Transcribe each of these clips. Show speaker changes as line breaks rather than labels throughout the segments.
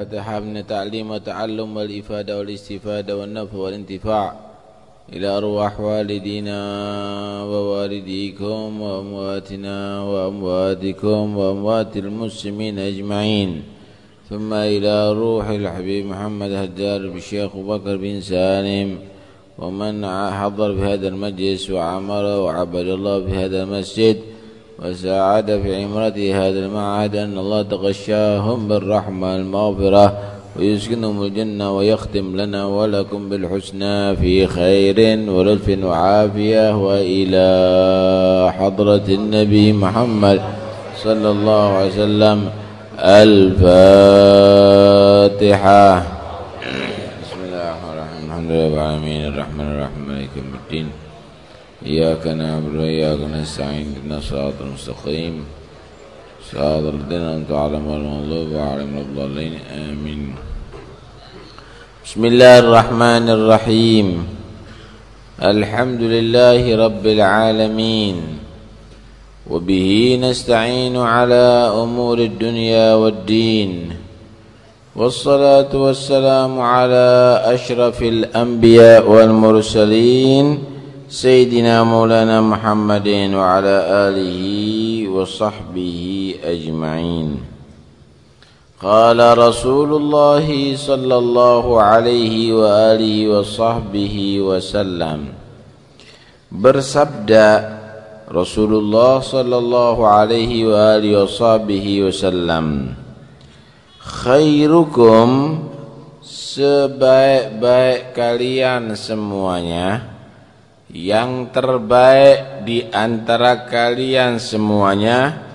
فتحها من التعليم والتعلم والإفادة والاستفادة والنفع والانتفاع. إلى أرواح والدينا ووالديكم وأمواتنا وأمواتكم وأموات المسلمين أجمعين. ثم إلى روح الحبيب محمد هجار بالشيخ بكر بن سالم. ومن حضر في هذا المجلس وعمر وعبد الله في هذا المسجد. وساعد في عمرته هذا المعهد أن الله تغشاهم بالرحمة المغفرة ويسكنهم الجنة ويختم لنا ولكم بالحسنى في خير ولطف وعافية وإلى حضرة النبي محمد صلى الله عليه وسلم. الفاتحة. بسم الله الرحمن الرحيم. الحمد لله رب العالمين. الرحمن الرحيم. إياك نعبد وإياك نستعين اهدنا الصراط المستقيم. صراط الذين أنعمت عليهم غير المغضوب عليهم الضالين. آمين. بسم الله الرحمن الرحيم. الحمد لله رب العالمين. وبه نستعين على أمور الدنيا والدين. والصلاة والسلام على أشرف الأنبياء والمرسلين. سيدنا مولانا محمد وعلى آله وصحبه أجمعين قال رسول الله صلى الله عليه وآله وصحبه وسلم bersabda Rasulullah sallallahu alaihi wa alihi washabihi wasallam khairukum sebaik-baik kalian semuanya yang terbaik di antara kalian semuanya.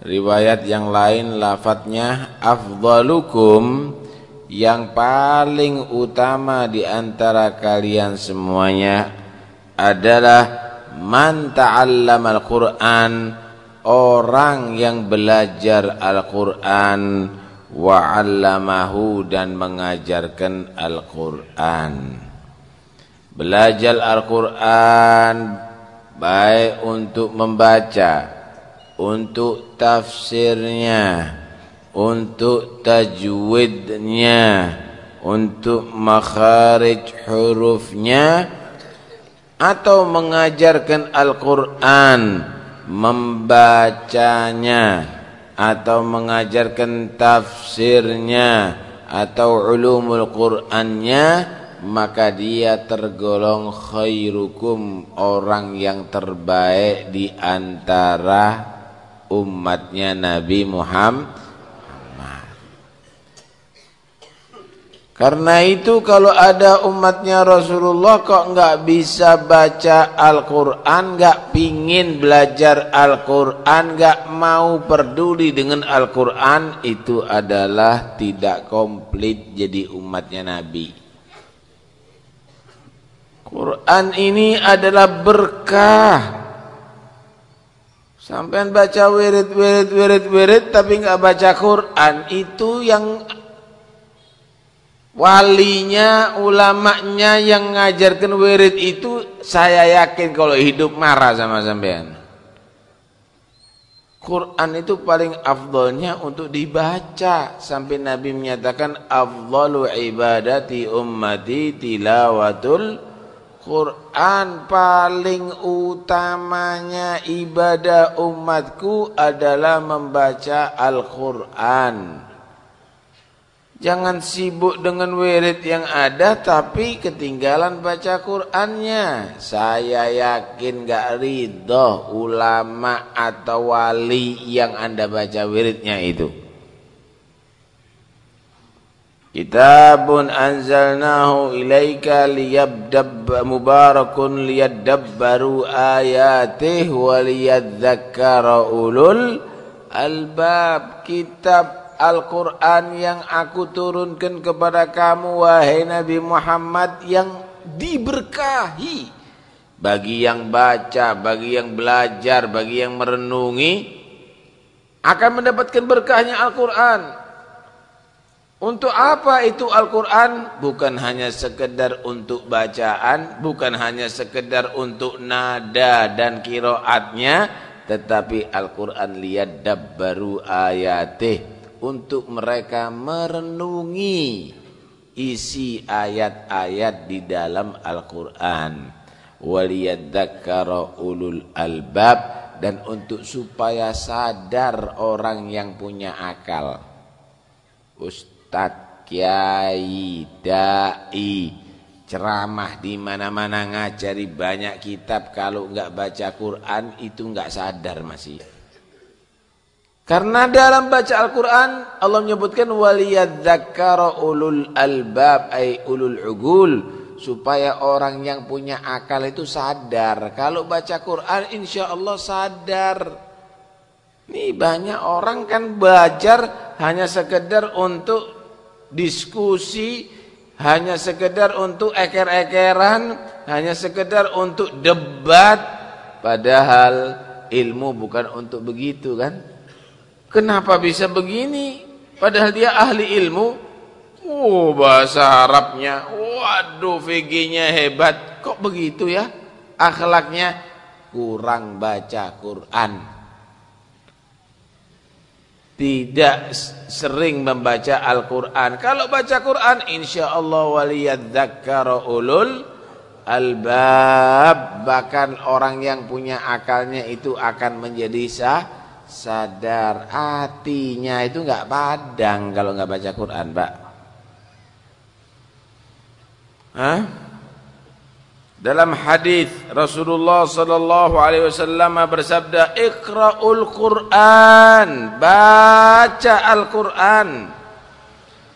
Riwayat yang lain lafadznya afdalukum yang paling utama di antara kalian semuanya adalah man ta'allamal Qur'an orang yang belajar Al-Qur'an wa 'allamahu dan mengajarkan Al-Qur'an Belajar Al-Quran baik untuk membaca, untuk tafsirnya, untuk tajwidnya, untuk makharij hurufnya, atau mengajarkan Al-Quran, membacanya, atau mengajarkan tafsirnya, atau ulumul Qur'annya, maka dia tergolong khairukum orang yang terbaik di antara umatnya Nabi Muhammad. Karena itu kalau ada umatnya Rasulullah kok nggak bisa baca Al-Quran, nggak pingin belajar Al-Quran, nggak mau peduli dengan Al-Quran, itu adalah tidak komplit jadi umatnya Nabi. Quran ini adalah berkah. Sampai baca wirid wirid wirid wirid tapi nggak baca Quran itu yang walinya ulamanya yang ngajarkan wirid itu saya yakin kalau hidup marah sama sampean. Quran itu paling afdolnya untuk dibaca sampai Nabi menyatakan afdalu ibadati ummati tilawatul Quran paling utamanya ibadah umatku adalah membaca Al-Quran. Jangan sibuk dengan wirid yang ada tapi ketinggalan baca Qurannya. Saya yakin gak ridho ulama atau wali yang anda baca wiridnya itu. Kitabun anzalnahu ilaika liyabdab mubarakun liyadabbaru ayatih wa liyadzakkara ulul albab. Kitab Al-Quran yang aku turunkan kepada kamu wahai Nabi Muhammad yang diberkahi. Bagi yang baca, bagi yang belajar, bagi yang merenungi akan mendapatkan berkahnya Al-Quran untuk apa itu Al-Quran? Bukan hanya sekedar untuk bacaan, bukan hanya sekedar untuk nada dan kiroatnya, tetapi Al-Quran lihat baru ayatih. Untuk mereka merenungi isi ayat-ayat di dalam Al-Qur'an. Ulul albab. Dan untuk supaya sadar orang yang punya akal ustadz kiai dai ceramah di mana-mana ngajari banyak kitab kalau enggak baca Quran itu enggak sadar masih karena dalam baca Al-Quran Allah menyebutkan waliyadzakkara ulul albab ay ulul ugul supaya orang yang punya akal itu sadar. Kalau baca Quran insya Allah sadar. Nih banyak orang kan belajar hanya sekedar untuk diskusi, hanya sekedar untuk eker-ekeran, hanya sekedar untuk debat. Padahal ilmu bukan untuk begitu kan. Kenapa bisa begini? Padahal dia ahli ilmu. Oh bahasa Arabnya, waduh VG-nya hebat. Kok begitu ya? Akhlaknya kurang baca Quran. Tidak sering membaca Al-Quran. Kalau baca Quran, insya Allah waliyadzakara ulul albab. Bahkan orang yang punya akalnya itu akan menjadi sah, sadar. Hatinya itu nggak padang kalau nggak baca Quran, Pak. Hah? Dalam hadis Rasulullah sallallahu alaihi wasallam bersabda, "Iqra'ul Qur'an." Baca Al-Qur'an.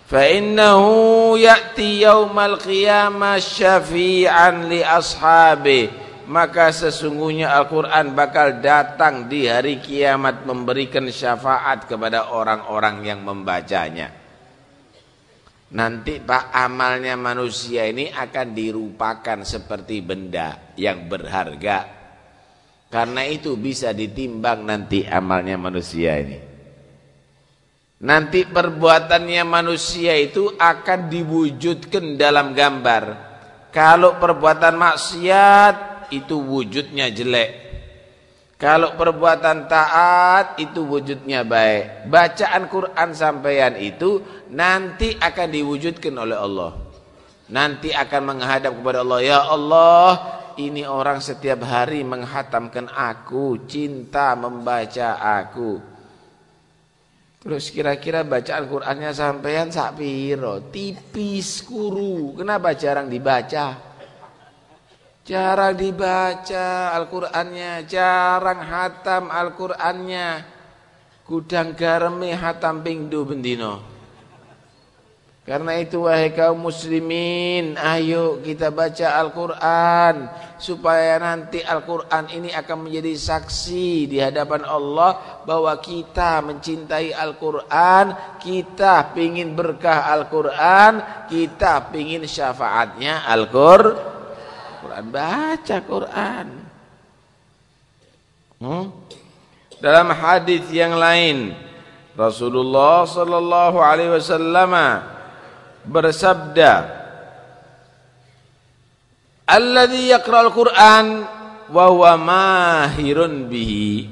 Fa innahu ya'ti yaumal qiyamah syafi'an li ashabi. Maka sesungguhnya Al-Qur'an bakal datang di hari kiamat memberikan syafaat kepada orang-orang yang membacanya. Nanti Pak amalnya manusia ini akan dirupakan seperti benda yang berharga. Karena itu bisa ditimbang nanti amalnya manusia ini. Nanti perbuatannya manusia itu akan diwujudkan dalam gambar. Kalau perbuatan maksiat itu wujudnya jelek. Kalau perbuatan taat itu wujudnya baik. Bacaan Quran sampeyan itu nanti akan diwujudkan oleh Allah. Nanti akan menghadap kepada Allah. Ya Allah, ini orang setiap hari menghatamkan aku, cinta membaca aku. Terus kira-kira bacaan Qurannya sampeyan sak piro? Tipis kuru. Kenapa jarang dibaca? Jarang dibaca Al-Qur'annya, jarang hatam Al-Qur'annya. Gudang gareme hatam ping bendino. Karena itu wahai kaum muslimin, ayo kita baca Al-Qur'an supaya nanti Al-Qur'an ini akan menjadi saksi di hadapan Allah bahwa kita mencintai Al-Qur'an, kita pingin berkah Al-Qur'an, kita pingin syafaatnya Al-Qur'an. Quran, baca Quran. Hmm? Dalam hadis yang lain Rasulullah sallallahu alaihi wasallam bersabda Alladhi yaqra'ul Qur'an wa huwa mahirun bihi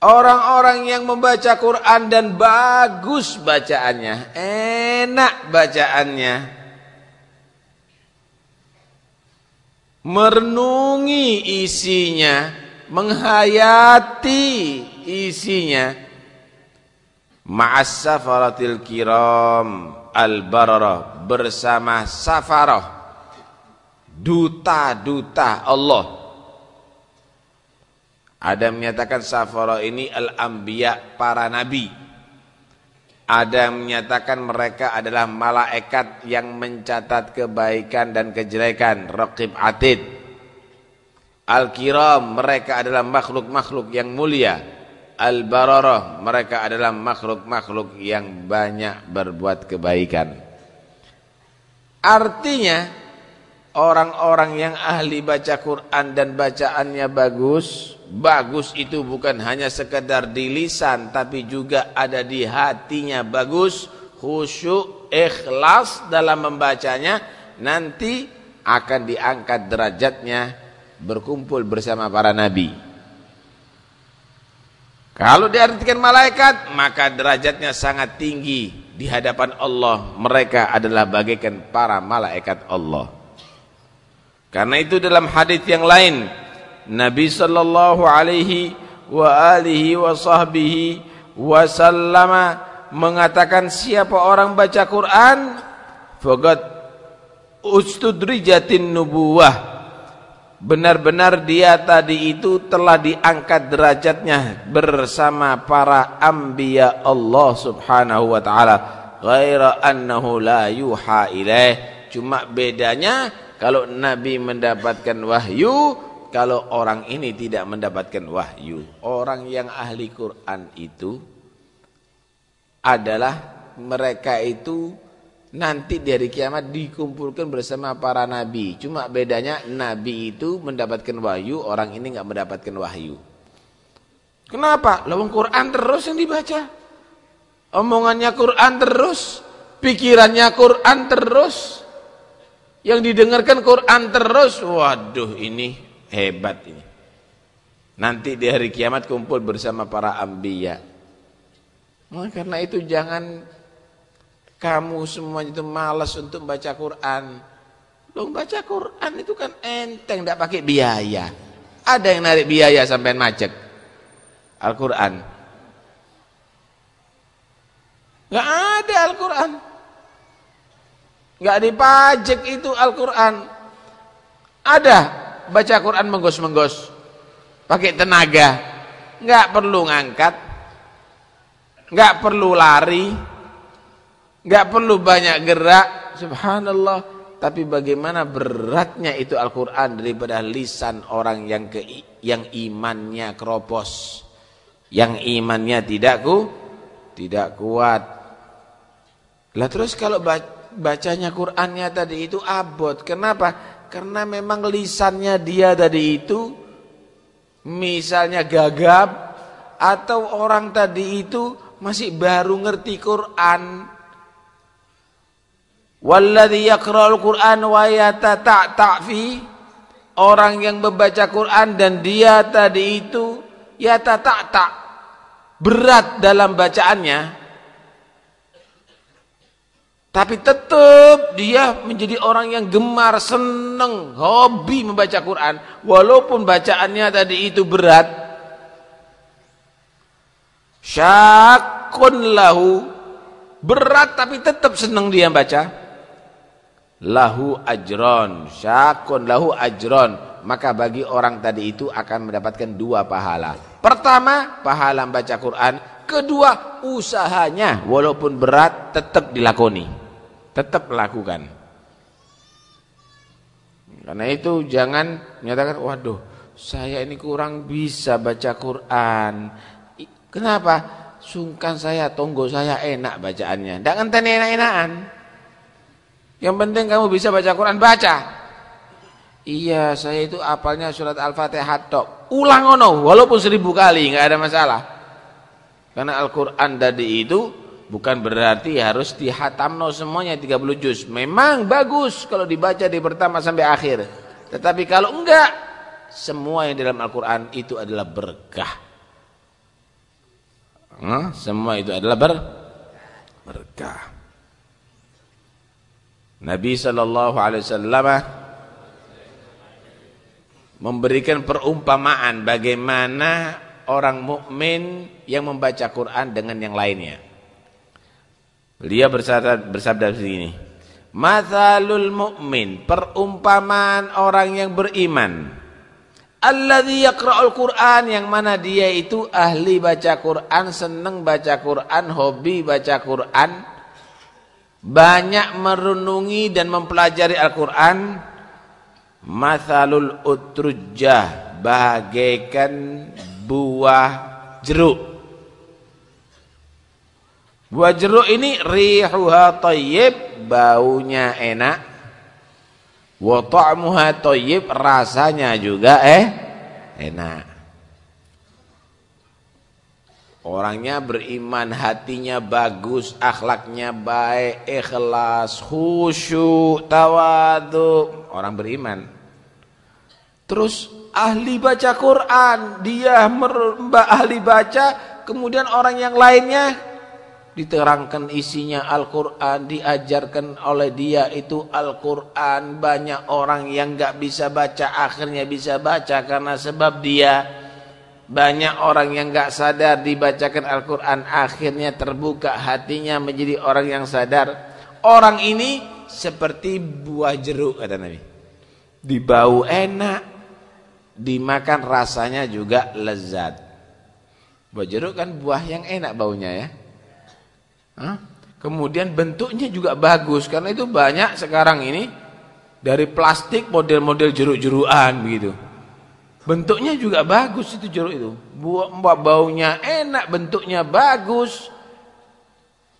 Orang-orang yang membaca Quran dan bagus bacaannya, enak bacaannya, merenungi isinya, menghayati isinya. Ma'as safaratil kiram al-bararah bersama safarah duta-duta Allah. Ada menyatakan safarah ini al-anbiya para nabi. Ada yang menyatakan mereka adalah malaikat yang mencatat kebaikan dan kejelekan. Raqib atid. Al-kiram mereka adalah makhluk-makhluk yang mulia. Al-bararah mereka adalah makhluk-makhluk yang banyak berbuat kebaikan. Artinya orang-orang yang ahli baca Quran dan bacaannya bagus bagus itu bukan hanya sekedar di lisan tapi juga ada di hatinya bagus khusyuk ikhlas dalam membacanya nanti akan diangkat derajatnya berkumpul bersama para nabi Kalau diartikan malaikat, maka derajatnya sangat tinggi di hadapan Allah. Mereka adalah bagaikan para malaikat Allah. Karena itu dalam hadis yang lain, Nabi sallallahu alaihi wa alihi wa sahbihi wasallama mengatakan siapa orang baca Quran faqad ustudrijatin nubuwah. Benar-benar dia tadi itu telah diangkat derajatnya bersama para anbiya Allah Subhanahu wa taala. Ghaira annahu la yuha ilaih cuma bedanya kalau nabi mendapatkan wahyu kalau orang ini tidak mendapatkan wahyu orang yang ahli Quran itu adalah mereka itu nanti di hari kiamat dikumpulkan bersama para nabi. Cuma bedanya nabi itu mendapatkan wahyu, orang ini nggak mendapatkan wahyu. Kenapa? Lawang Quran terus yang dibaca. Omongannya Quran terus, pikirannya Quran terus. Yang didengarkan Quran terus. Waduh, ini hebat ini. Nanti di hari kiamat kumpul bersama para ambiya. Nah, karena itu jangan kamu semuanya itu malas untuk baca Quran. Loh baca Quran itu kan enteng, tidak pakai biaya. Ada yang narik biaya sampai macet. Al-Quran. Gak ada Al-Quran. Gak dipajak itu Al-Quran. Ada baca Quran menggos-menggos. Pakai tenaga. Gak perlu ngangkat. Gak perlu lari nggak perlu banyak gerak subhanallah tapi bagaimana beratnya itu Al-Qur'an daripada lisan orang yang ke yang imannya keropos yang imannya tidak ku tidak kuat lah terus kalau bacanya Qur'annya tadi itu abot. Kenapa? Karena memang lisannya dia tadi itu misalnya gagap atau orang tadi itu masih baru ngerti Quran. Walladhi yaqra'ul Qur'an wa yatata'ta' fi orang yang membaca Quran dan dia tadi itu yatata'ta' berat dalam bacaannya tapi tetap dia menjadi orang yang gemar, senang, hobi membaca Quran. Walaupun bacaannya tadi itu berat. Syakun lahu. Berat tapi tetap senang dia baca. Lahu ajron. Syakun lahu ajron. Maka bagi orang tadi itu akan mendapatkan dua pahala. Pertama pahala membaca Quran. Kedua usahanya. Walaupun berat tetap dilakoni tetap lakukan karena itu jangan menyatakan waduh saya ini kurang bisa baca Quran kenapa sungkan saya tonggo saya enak bacaannya tidak ngenten enak-enakan yang penting kamu bisa baca Quran, baca. Iya, saya itu apalnya surat Al-Fatihah tok. Ulang ono, walaupun seribu kali, nggak ada masalah. Karena Al-Quran tadi itu bukan berarti harus dihatamno semuanya 30 juz. Memang bagus kalau dibaca di pertama sampai akhir. Tetapi kalau enggak, semua yang dalam Al-Quran itu adalah berkah. Nah, semua itu adalah ber berkah. Nabi wasallam memberikan perumpamaan bagaimana orang mukmin yang membaca Quran dengan yang lainnya. Beliau bersabda, bersabda begini, "Matsalul mu'min, perumpamaan orang yang beriman, alladzi yaqra'ul Qur'an yang mana dia itu ahli baca Quran, senang baca Quran, hobi baca Quran." banyak merenungi dan mempelajari Al-Quran mathalul utrujah bagaikan buah jeruk buah jeruk ini rihuha tayyib baunya enak wa ta'muha tayyib rasanya juga eh enak Orangnya beriman, hatinya bagus, akhlaknya baik, ikhlas, khusyuk, tawadu. Orang beriman. Terus ahli baca Quran, dia ahli baca kemudian orang yang lainnya diterangkan isinya Al-Quran, diajarkan oleh dia itu Al-Quran. Banyak orang yang gak bisa baca, akhirnya bisa baca karena sebab dia. Banyak orang yang gak sadar dibacakan Al-Quran, akhirnya terbuka hatinya menjadi orang yang sadar. Orang ini seperti buah jeruk, kata Nabi. Dibau enak, dimakan rasanya juga lezat. Buah jeruk kan buah yang enak baunya ya. Kemudian bentuknya juga bagus karena itu banyak sekarang ini dari plastik model-model jeruk-jerukan begitu. Bentuknya juga bagus itu jeruk itu. Buah baunya enak, bentuknya bagus.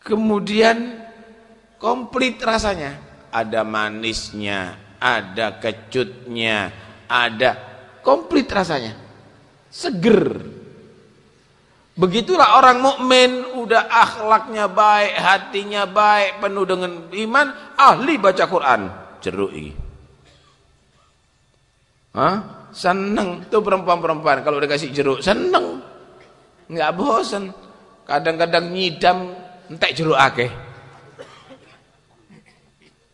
Kemudian komplit rasanya. Ada manisnya, ada kecutnya, ada komplit rasanya. Seger. Begitulah orang mukmin udah akhlaknya baik, hatinya baik, penuh dengan iman, ahli baca Quran. Jeruk ini. Hah? Seneng tuh perempuan-perempuan kalau dikasih jeruk, seneng. Enggak bosan. Kadang-kadang nyidam entek jeruk akeh.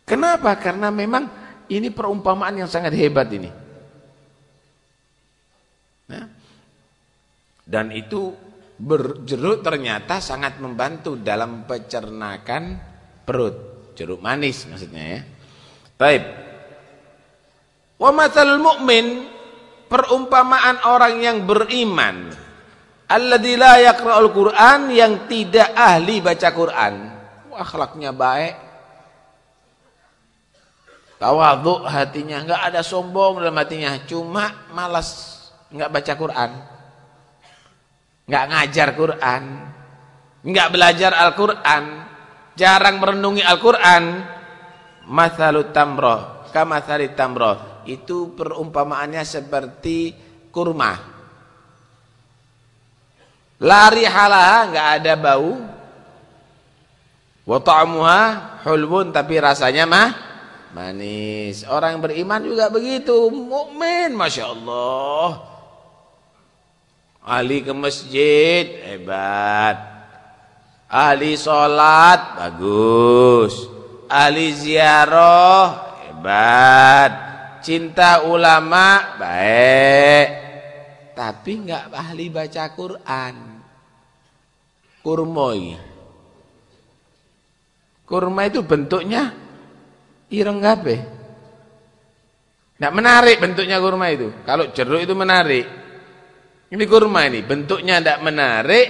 Kenapa? Karena memang ini perumpamaan yang sangat hebat ini. Nah, dan itu berjeruk ternyata sangat membantu dalam pecernakan perut. Jeruk manis maksudnya ya. Baik. Wa matal mu'min perumpamaan orang yang beriman alladzi la yaqra'ul Qur'an yang tidak ahli baca Quran. Akhlaknya baik. Tawadhu hatinya enggak ada sombong dalam hatinya, cuma malas enggak baca Quran nggak ngajar Quran, nggak belajar Al-Quran, jarang merenungi Al-Quran, masalut tamroh, kamasalit tamroh, itu perumpamaannya seperti kurma. Lari halaha nggak ada bau, wa ta'muha hulbun tapi rasanya mah manis. Orang beriman juga begitu, mukmin, masya Allah. Ahli ke masjid, hebat. Ahli sholat, bagus. Ahli ziarah, hebat. Cinta ulama, baik. Tapi enggak ahli baca Quran. Kurmoi. Kurma itu bentuknya ireng gape. Enggak menarik bentuknya kurma itu. Kalau jeruk itu menarik. Ini kurma ini bentuknya tidak menarik,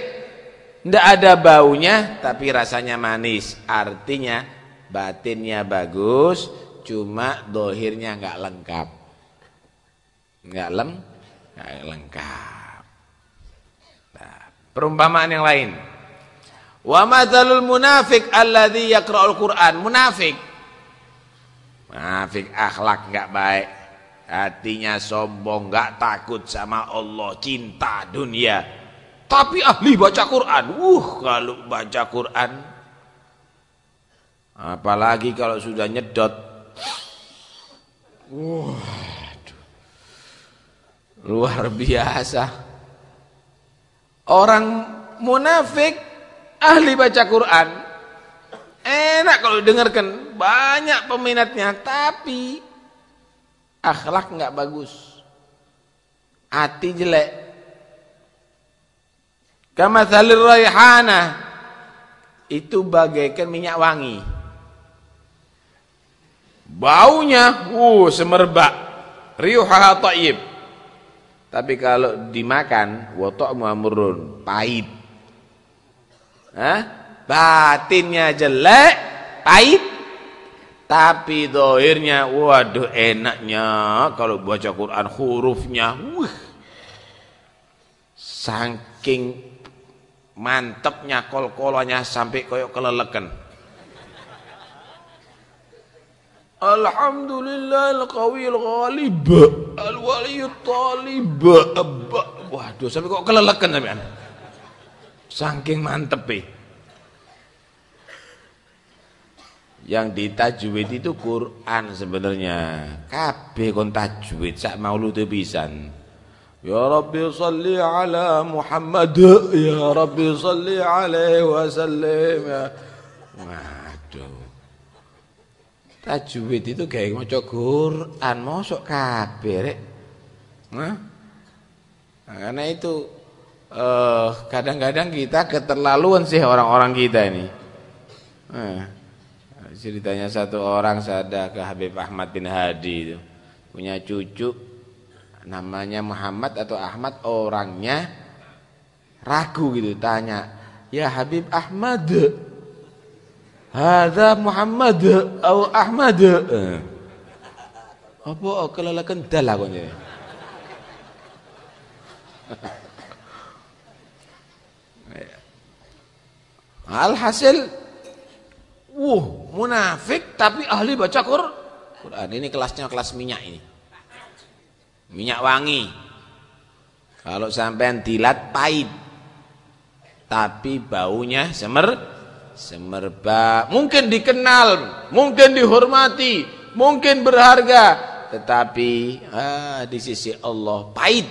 tidak ada baunya tapi rasanya manis. Artinya batinnya bagus, cuma dohirnya nggak lengkap. Nggak leng, nggak lengkap. Nah, perumpamaan yang lain. Wa mathalul munafik alladhi yaqra'ul Qur'an. Munafik. Munafik akhlak nggak baik Hatinya sombong, gak takut sama Allah, cinta dunia. Tapi ahli baca Quran. Uh, kalau baca Quran. Apalagi kalau sudah nyedot. Uh, luar biasa. Orang munafik ahli baca Quran. Enak kalau dengarkan, banyak peminatnya, tapi akhlak nggak bagus. Hati jelek. Kama salir raihana. Itu bagaikan minyak wangi. Baunya uh semerbak. Riuhaha taib. Tapi kalau dimakan wa ta'mu amrun pahit. Hah? batinnya jelek pahit tapi dohirnya, waduh enaknya kalau baca Quran hurufnya, wah, saking mantepnya kol-kolanya sampai koyok kelelekan. Alhamdulillah al-qawiyul ghalib. Al-waliyut talib. Waduh sampai kok kelelekan sampean. Saking mantep eh yang ditajwid itu Quran sebenarnya kabeh kon tajwid sak maulud pisan Ya Rabbi salli ala Muhammad Ya Rabbi salli alaihi wasallim ya. Waduh Tajwid itu kayak maca Quran mosok kabeh rek. Nah, karena itu eh, kadang-kadang uh, kita keterlaluan sih orang-orang kita ini. Nah, ceritanya satu orang saya ke Habib Ahmad bin Hadi itu. Punya cucu namanya Muhammad atau Ahmad orangnya ragu gitu tanya ya Habib Ahmad hadza Muhammad atau Ahmad? Eh. apa kelelakan dal aku ini? Alhasil Wuh munafik tapi ahli baca Quran Ini kelasnya kelas minyak ini minyak wangi. Kalau sampean dilat pahit. Tapi baunya semer semerbak. Mungkin dikenal, mungkin dihormati, mungkin berharga, tetapi ah, di sisi Allah pahit.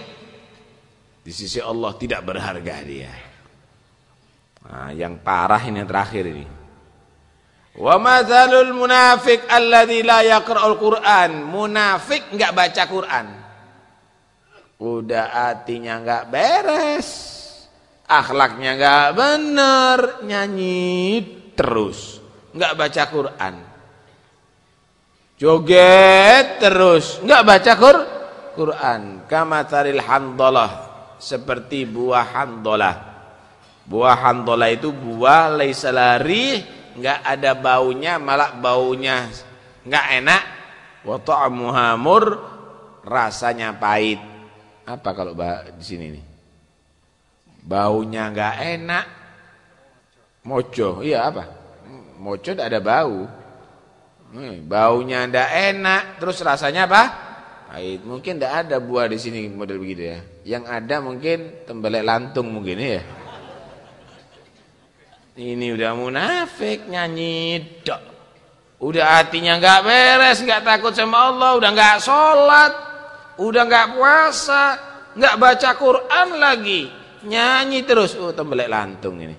Di sisi Allah tidak berharga dia. Nah, yang parah ini yang terakhir ini. Wa mathalul munafiq alladzi la yaqra'ul Qur'an. Munafik enggak baca Quran. Udah hatinya nggak beres. Akhlaknya nggak bener, nyanyi terus. nggak baca Quran. Joget terus, nggak baca Qur Quran. Kamataril handalah, seperti buah handalah. Buah handalah itu buah laisa lari, nggak ada baunya, malah baunya nggak enak. Wa ta'amuha mur, rasanya pahit. Apa kalau di sini nih? Baunya nggak enak. Mojo, iya apa? Mojo tidak ada bau. Baunya tidak enak, terus rasanya apa? Pahit. Mungkin tidak ada buah di sini model begitu ya. Yang ada mungkin tembelek lantung mungkin ya. Ini udah munafik nyanyi dok. Udah hatinya nggak beres, nggak takut sama Allah, udah nggak sholat, udah nggak puasa, nggak baca Quran lagi, nyanyi terus, oh tembelek lantung ini.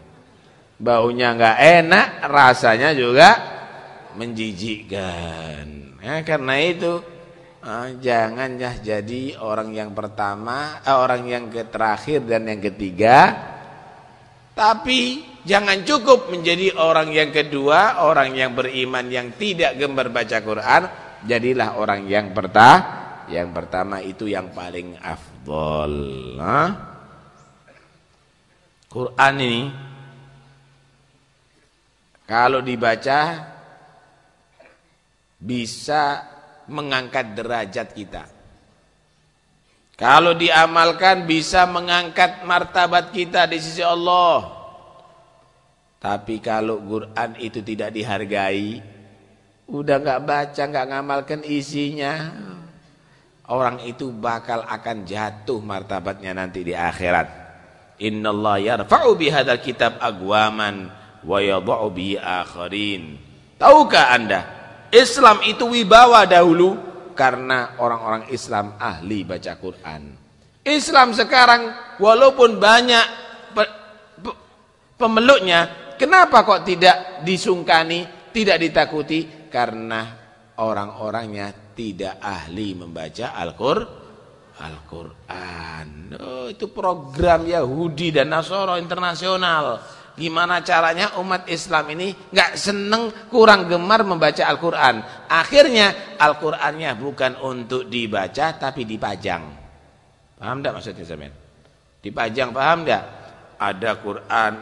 Baunya nggak enak, rasanya juga menjijikkan. Ya, karena itu jangan ya jadi orang yang pertama, eh, orang yang terakhir dan yang ketiga. Tapi jangan cukup menjadi orang yang kedua, orang yang beriman yang tidak gemar baca Quran, jadilah orang yang pertama yang pertama itu yang paling afdol. Nah, Quran ini kalau dibaca bisa mengangkat derajat kita. Kalau diamalkan bisa mengangkat martabat kita di sisi Allah. Tapi kalau Quran itu tidak dihargai, udah nggak baca, nggak ngamalkan isinya, orang itu bakal akan jatuh martabatnya nanti di akhirat. Innallaha yarfa'u bihadzal kitab agwaman wa yadh'u bi. Tahukah Anda, Islam itu wibawa dahulu karena orang-orang Islam ahli baca Quran. Islam sekarang walaupun banyak pemeluknya, kenapa kok tidak disungkani, tidak ditakuti? Karena orang-orangnya tidak ahli membaca Al-Qur'an. Al oh, itu program Yahudi dan Nasoro internasional. Gimana caranya umat Islam ini nggak seneng kurang gemar membaca Al-Quran. Akhirnya Al-Qurannya bukan untuk dibaca tapi dipajang. Paham tidak maksudnya Zaman? Dipajang paham tidak? Ada Quran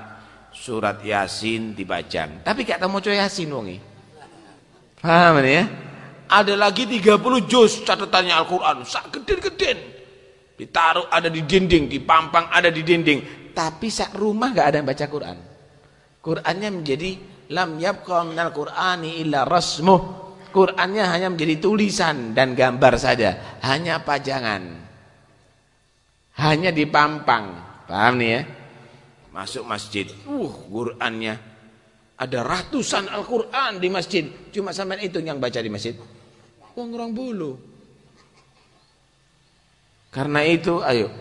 surat Yasin dipajang. Tapi gak tahu mau Yasin wongi. Paham ya? ada lagi 30 juz catatannya Al-Quran sak geden-geden ditaruh ada di dinding dipampang ada di dinding tapi sak rumah gak ada yang baca Quran Qurannya menjadi lam yabqa minal Qur'ani illa rasmuh. Qurannya hanya menjadi tulisan dan gambar saja hanya pajangan. Hanya dipampang. Paham nih ya? Masuk masjid. Uh Qurannya. Ada ratusan Al-Quran di masjid. Cuma sampai itu yang baca di masjid. Wong orang bulu. Karena itu ayo.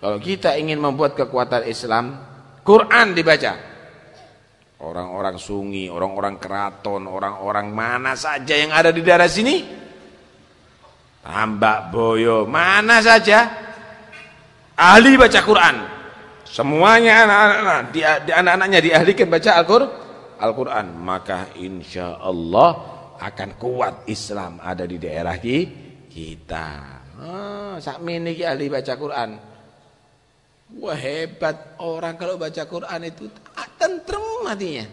Kalau kita ingin membuat kekuatan Islam, Quran dibaca. Orang-orang sungi, orang-orang keraton, orang-orang mana saja yang ada di daerah sini. Tambak Boyo, mana saja. Ahli baca Quran. Semuanya anak-anak, di, anak-anaknya diahlikan baca Al-Qur'an. Al-Quran maka insya Allah akan kuat Islam ada di daerah kita. Oh, sak mini ahli baca Quran. Wah hebat orang kalau baca Quran itu tentrem hatinya.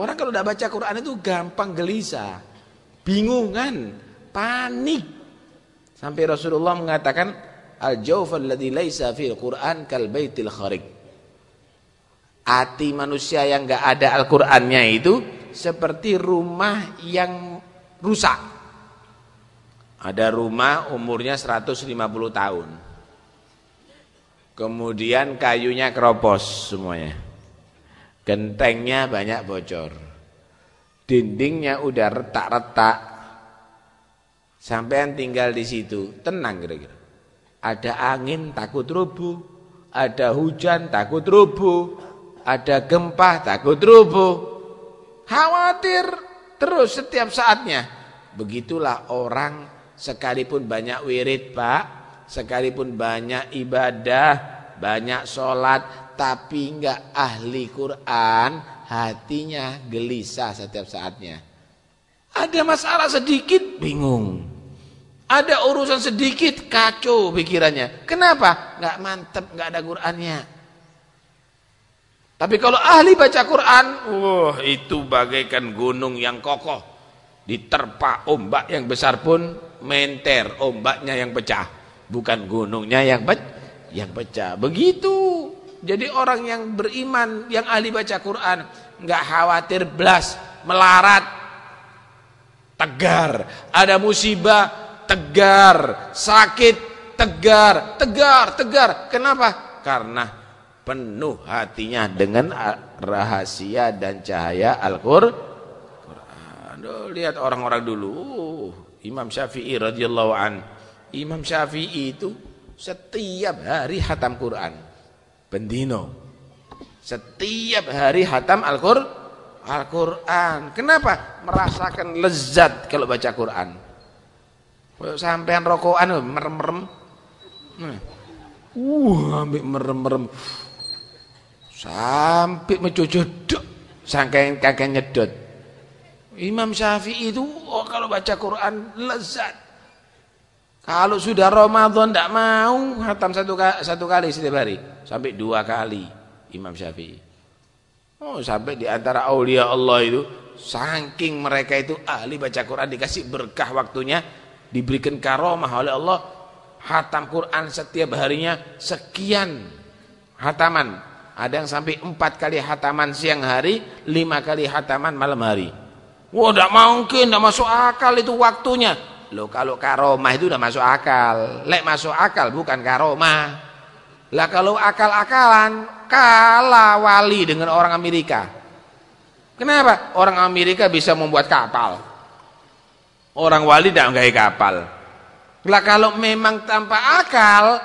Orang kalau tidak baca Quran itu gampang gelisah, bingungan, panik. Sampai Rasulullah mengatakan al-jawf alladhi laisa fil Quran kal baitil kharik. Hati manusia yang enggak ada Al-Qur'annya itu seperti rumah yang rusak. Ada rumah umurnya 150 tahun. Kemudian kayunya keropos semuanya. Gentengnya banyak bocor. Dindingnya udah retak-retak. Sampean tinggal di situ, tenang kira-kira. Ada angin takut rubuh, ada hujan takut rubuh, ada gempa takut rubuh. Khawatir terus setiap saatnya. Begitulah orang sekalipun banyak wirid, Pak, sekalipun banyak ibadah, banyak sholat, tapi enggak ahli Quran, hatinya gelisah setiap saatnya. Ada masalah sedikit, bingung. Ada urusan sedikit, kacau pikirannya. Kenapa? Enggak mantep, enggak ada Qurannya. Tapi kalau ahli baca Quran, wah itu bagaikan gunung yang kokoh. Diterpa ombak yang besar pun menter, ombaknya yang pecah. Bukan gunungnya yang pecah yang pecah. Begitu. Jadi orang yang beriman, yang ahli baca Quran, nggak khawatir belas, melarat, tegar. Ada musibah, tegar. Sakit, tegar, tegar, tegar. Kenapa? Karena penuh hatinya dengan rahasia dan cahaya Al-Qur'an. Lihat orang-orang dulu, Imam Syafi'i radhiyallahu an. Imam Syafi'i itu setiap hari hatam Quran. Bendino. Setiap hari hatam Al-Qur'an. Al-Quran. Kenapa? Merasakan lezat kalau baca Quran. Sampean rokokan merem-merem. Uh, ambil merem-merem. Sampai mencocok Sangkain kakek nyedot. Imam Syafi'i itu oh, kalau baca Quran lezat. Kalau sudah Ramadan tidak mau hatam satu, satu kali setiap hari. Sampai dua kali Imam Syafi'i. Oh sampai di antara aulia Allah itu. Saking mereka itu ahli baca Quran dikasih berkah waktunya. Diberikan karomah oleh Allah. Hatam Quran setiap harinya sekian hataman. Ada yang sampai empat kali hataman siang hari. Lima kali hataman malam hari. Wah tidak mungkin, tidak masuk akal itu waktunya. Loh kalau karomah itu udah masuk akal. Lek masuk akal bukan karomah. Lah kalau akal-akalan kalah wali dengan orang Amerika. Kenapa? Orang Amerika bisa membuat kapal. Orang wali tidak nggak kapal. Lah kalau memang tanpa akal,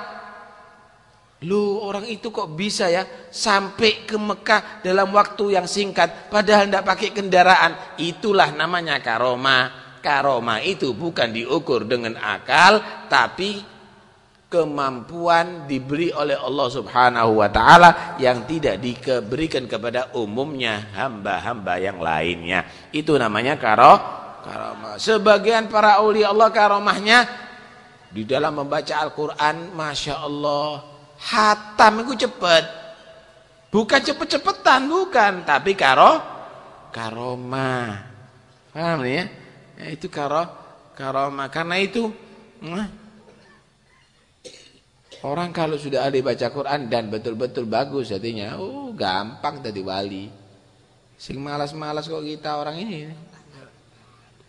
lu orang itu kok bisa ya sampai ke Mekah dalam waktu yang singkat padahal tidak pakai kendaraan. Itulah namanya karomah karomah itu bukan diukur dengan akal tapi kemampuan diberi oleh Allah Subhanahu wa taala yang tidak diberikan kepada umumnya hamba-hamba yang lainnya. Itu namanya karo karomah. Sebagian para aulia Allah karomahnya di dalam membaca Al-Qur'an Masya Allah hatam itu cepat. Bukan cepet-cepetan bukan, tapi karo karomah. Paham ya? Ya, itu karo karomah. Karena itu nah, orang kalau sudah ahli baca Quran dan betul-betul bagus artinya, oh gampang tadi wali. Sing malas-malas kok kita orang ini.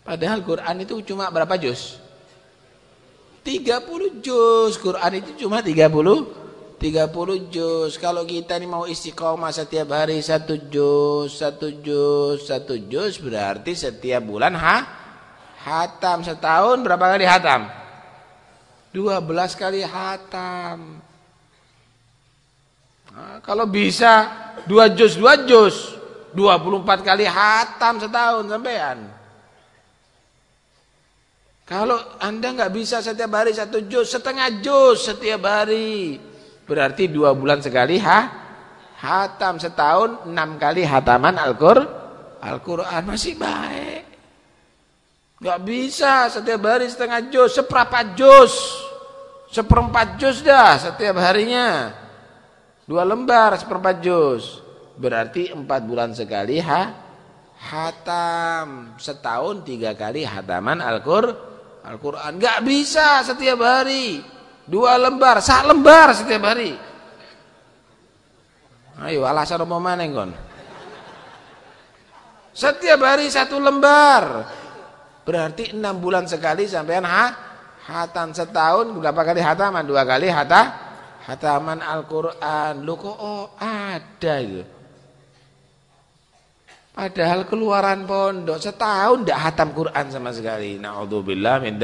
Padahal Quran itu cuma berapa juz? 30 juz. Quran itu cuma 30 30 juz. Kalau kita ini mau istiqomah setiap hari satu juz, satu juz, satu juz berarti setiap bulan ha Hatam setahun berapa kali hatam?
12 kali hatam. Nah, kalau bisa dua juz dua juz 24 kali hatam setahun sampean. Kalau anda nggak bisa setiap hari satu juz, setengah juz setiap hari, berarti dua bulan sekali ha? hatam setahun enam kali hataman Al-Qur'an Al masih baik. Nggak bisa setiap hari setengah juz, seperempat juz, seperempat juz dah setiap harinya, dua lembar seperempat juz. Berarti empat bulan sekali ha? hatam. Setahun tiga kali hataman Al-Qur'an. Al-Quran. Gak bisa setiap hari. Dua lembar, sak lembar setiap hari. Ayo alasan apa mana kon? Setiap hari satu lembar. Berarti enam bulan sekali sampean ha? Hatam setahun berapa kali hataman? Dua kali hata hataman Al-Qur'an. Lu kok oh, ada itu. Padahal keluaran pondok setahun tidak hatam Quran sama sekali. Naudzubillah min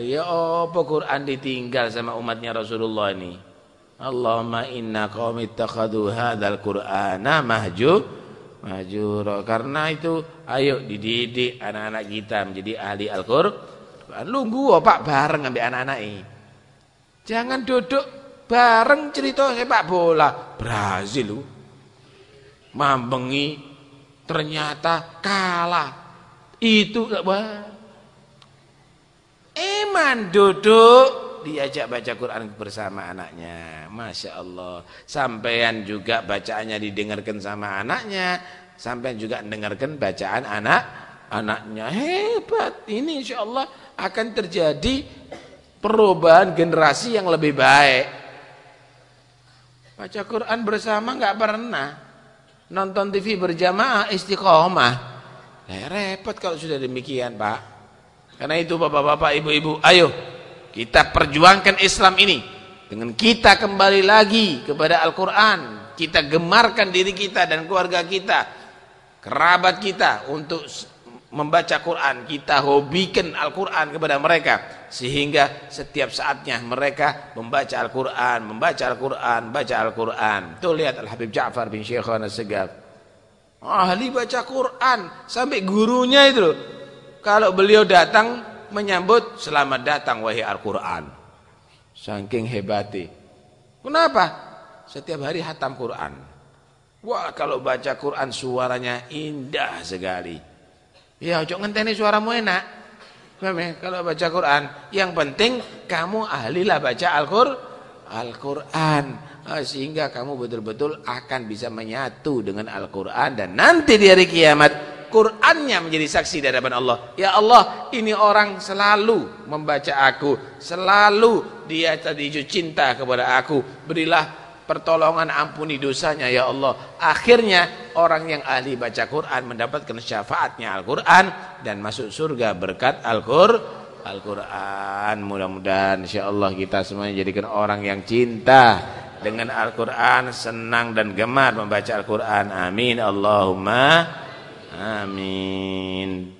Ya apa Quran ditinggal sama umatnya Rasulullah ini? Allahumma inna qaumi ittakhadhu hadzal qur'ana mahju mahjura. Karena itu ayo dididik anak-anak kita menjadi ahli Al-Qur'an. Lunggu Pak bareng ambil anak-anak ini. Jangan duduk bareng cerita sepak bola. Brazil lu. Mambengi ternyata kalah itu wah eman duduk diajak baca Quran bersama anaknya. Masya Allah. Sampean juga bacaannya didengarkan sama anaknya. Sampean juga dengarkan bacaan anak anaknya. Hebat. Ini insya Allah akan terjadi perubahan generasi yang lebih baik. Baca Quran bersama nggak pernah. Nonton TV berjamaah istiqomah. Nah, repot kalau sudah demikian, Pak. Karena itu Bapak-bapak, Ibu-ibu, ayo kita perjuangkan Islam ini dengan kita kembali lagi kepada Al-Qur'an. Kita gemarkan diri kita dan keluarga kita, kerabat kita untuk membaca Quran, kita hobikan Al-Quran kepada mereka sehingga setiap saatnya mereka membaca Al-Quran, membaca Al-Quran, baca Al-Quran. Tuh lihat Al-Habib Ja'far bin Syekhana Segaf. Ahli baca Quran sampai gurunya itu. Kalau beliau datang menyambut selamat datang wahai Al-Quran. Saking hebati. Kenapa? Setiap hari hatam Quran. Wah kalau baca Quran suaranya indah sekali. Ya, ojo ngenteni suaramu enak. Ya? Kalau baca Quran, yang penting kamu ahlilah baca Al-Qur'an. Al-Qur'an. Ah, sehingga kamu betul-betul akan bisa menyatu dengan Al-Qur'an dan nanti di hari kiamat Qur'annya menjadi saksi di hadapan Allah. Ya Allah, ini orang selalu membaca aku, selalu dia tadi cinta kepada aku. Berilah pertolongan ampuni dosanya ya Allah. Akhirnya orang yang ahli baca Quran mendapatkan syafaatnya Al-Quran dan masuk surga berkat Al-Quran Al-Quran. Mudah-mudahan Allah kita semuanya jadikan orang yang cinta dengan Al-Quran senang dan gemar membaca Al-Quran. Amin. Allahumma amin